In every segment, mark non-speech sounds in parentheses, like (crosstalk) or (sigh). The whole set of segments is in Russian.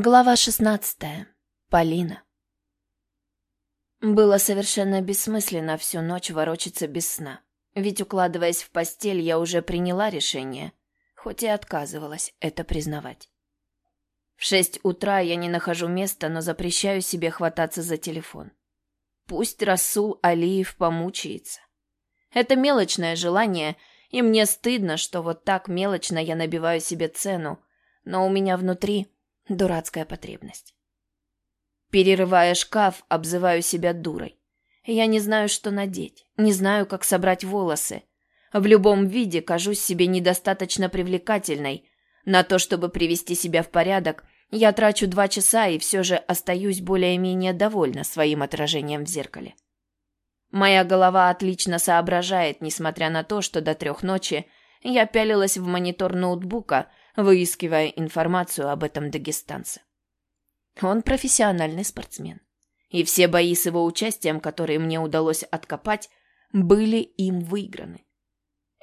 Глава 16. Полина. Было совершенно бессмысленно всю ночь ворочаться без сна. Ведь, укладываясь в постель, я уже приняла решение, хоть и отказывалась это признавать. В шесть утра я не нахожу места, но запрещаю себе хвататься за телефон. Пусть Расул Алиев помучается. Это мелочное желание, и мне стыдно, что вот так мелочно я набиваю себе цену, но у меня внутри Дурацкая потребность. Перерывая шкаф, обзываю себя дурой. Я не знаю, что надеть, не знаю, как собрать волосы. В любом виде кажусь себе недостаточно привлекательной. На то, чтобы привести себя в порядок, я трачу два часа и все же остаюсь более-менее довольна своим отражением в зеркале. Моя голова отлично соображает, несмотря на то, что до трех ночи я пялилась в монитор ноутбука, выискивая информацию об этом дагестанце. Он профессиональный спортсмен. И все бои с его участием, которые мне удалось откопать, были им выиграны.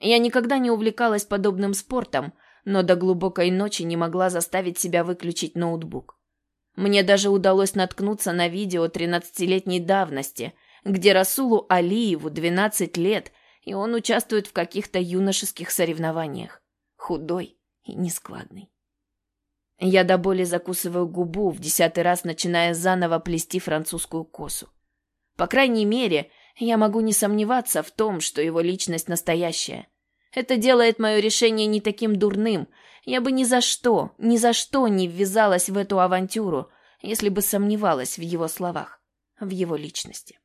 Я никогда не увлекалась подобным спортом, но до глубокой ночи не могла заставить себя выключить ноутбук. Мне даже удалось наткнуться на видео 13-летней давности, где Расулу Алиеву 12 лет, и он участвует в каких-то юношеских соревнованиях. Худой, и нескладный. Я до боли закусываю губу, в десятый раз начиная заново плести французскую косу. По крайней мере, я могу не сомневаться в том, что его личность настоящая. Это делает мое решение не таким дурным. Я бы ни за что, ни за что не ввязалась в эту авантюру, если бы сомневалась в его словах, в его личности.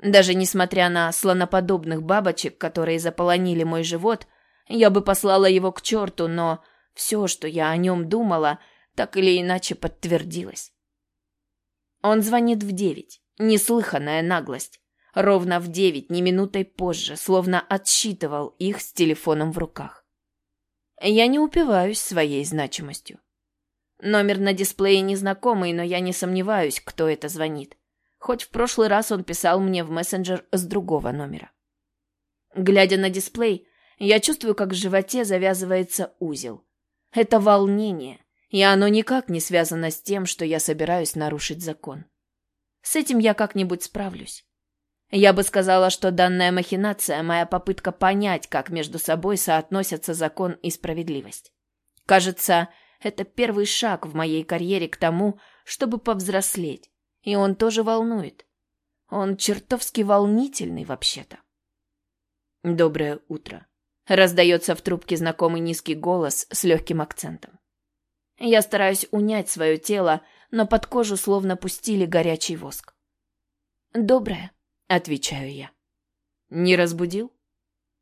Даже несмотря на слоноподобных бабочек, которые заполонили мой живот, я бы послала его к черту, но все, что я о нем думала, так или иначе подтвердилось. Он звонит в девять. Неслыханная наглость. Ровно в девять, не минутой позже, словно отсчитывал их с телефоном в руках. Я не упиваюсь своей значимостью. Номер на дисплее незнакомый, но я не сомневаюсь, кто это звонит. Хоть в прошлый раз он писал мне в мессенджер с другого номера. Глядя на дисплей, я чувствую, как в животе завязывается узел. Это волнение, и оно никак не связано с тем, что я собираюсь нарушить закон. С этим я как-нибудь справлюсь. Я бы сказала, что данная махинация – моя попытка понять, как между собой соотносятся закон и справедливость. Кажется, это первый шаг в моей карьере к тому, чтобы повзрослеть. И он тоже волнует. Он чертовски волнительный вообще-то. Доброе утро. Раздается в трубке знакомый низкий голос с легким акцентом. Я стараюсь унять свое тело, но под кожу словно пустили горячий воск. «Доброе», — отвечаю я. «Не разбудил?»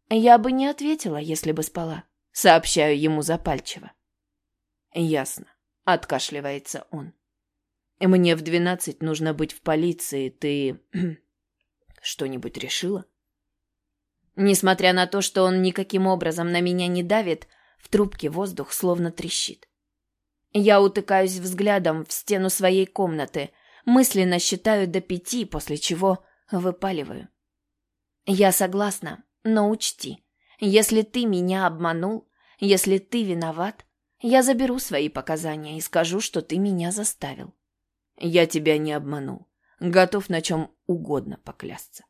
«Я бы не ответила, если бы спала», — сообщаю ему запальчиво. «Ясно», — откашливается он. «Мне в двенадцать нужно быть в полиции. Ты (clears throat) что-нибудь решила?» Несмотря на то, что он никаким образом на меня не давит, в трубке воздух словно трещит. Я утыкаюсь взглядом в стену своей комнаты, мысленно считаю до пяти, после чего выпаливаю. Я согласна, но учти, если ты меня обманул, если ты виноват, я заберу свои показания и скажу, что ты меня заставил. Я тебя не обманул. Готов на чем угодно поклясться.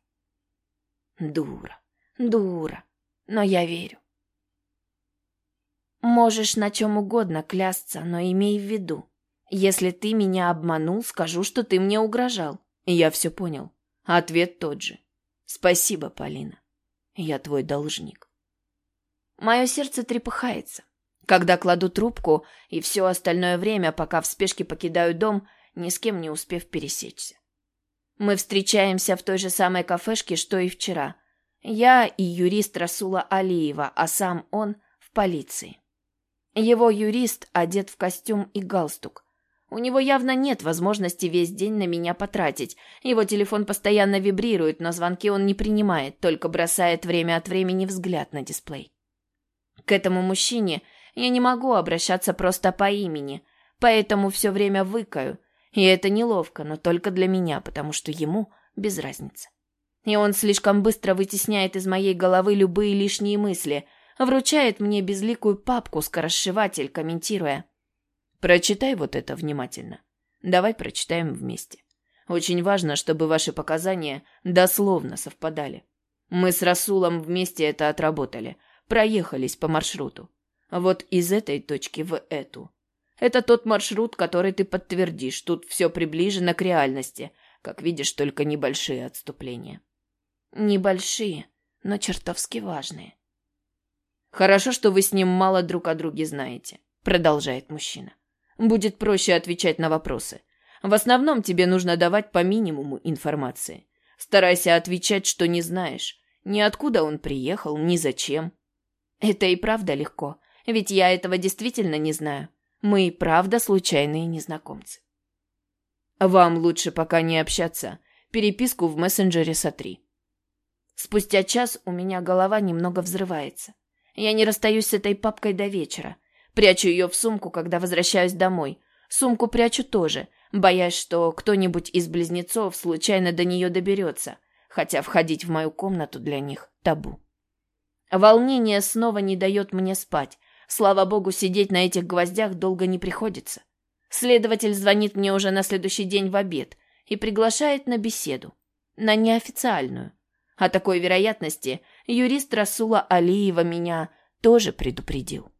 Дура. Дура. Но я верю. Можешь на чем угодно клясться, но имей в виду. Если ты меня обманул, скажу, что ты мне угрожал. Я все понял. Ответ тот же. Спасибо, Полина. Я твой должник. Мое сердце трепыхается. Когда кладу трубку и все остальное время, пока в спешке покидаю дом, ни с кем не успев пересечься. Мы встречаемся в той же самой кафешке, что и вчера – я и юрист Расула Алиева, а сам он в полиции. Его юрист одет в костюм и галстук. У него явно нет возможности весь день на меня потратить. Его телефон постоянно вибрирует, но звонки он не принимает, только бросает время от времени взгляд на дисплей. К этому мужчине я не могу обращаться просто по имени, поэтому все время выкаю. И это неловко, но только для меня, потому что ему без разницы. И он слишком быстро вытесняет из моей головы любые лишние мысли, вручает мне безликую папку-скоросшиватель, комментируя. Прочитай вот это внимательно. Давай прочитаем вместе. Очень важно, чтобы ваши показания дословно совпадали. Мы с Расулом вместе это отработали, проехались по маршруту. Вот из этой точки в эту. Это тот маршрут, который ты подтвердишь. Тут все приближено к реальности. Как видишь, только небольшие отступления. Небольшие, но чертовски важные. Хорошо, что вы с ним мало друг о друге знаете, продолжает мужчина. Будет проще отвечать на вопросы. В основном тебе нужно давать по минимуму информации. Старайся отвечать, что не знаешь. Ни откуда он приехал, ни зачем. Это и правда легко, ведь я этого действительно не знаю. Мы и правда случайные незнакомцы. Вам лучше пока не общаться. Переписку в мессенджере сотри. Спустя час у меня голова немного взрывается. Я не расстаюсь с этой папкой до вечера. Прячу ее в сумку, когда возвращаюсь домой. Сумку прячу тоже, боясь, что кто-нибудь из близнецов случайно до нее доберется, хотя входить в мою комнату для них табу. Волнение снова не дает мне спать. Слава богу, сидеть на этих гвоздях долго не приходится. Следователь звонит мне уже на следующий день в обед и приглашает на беседу. На неофициальную. О такой вероятности юрист Расула Алиева меня тоже предупредил.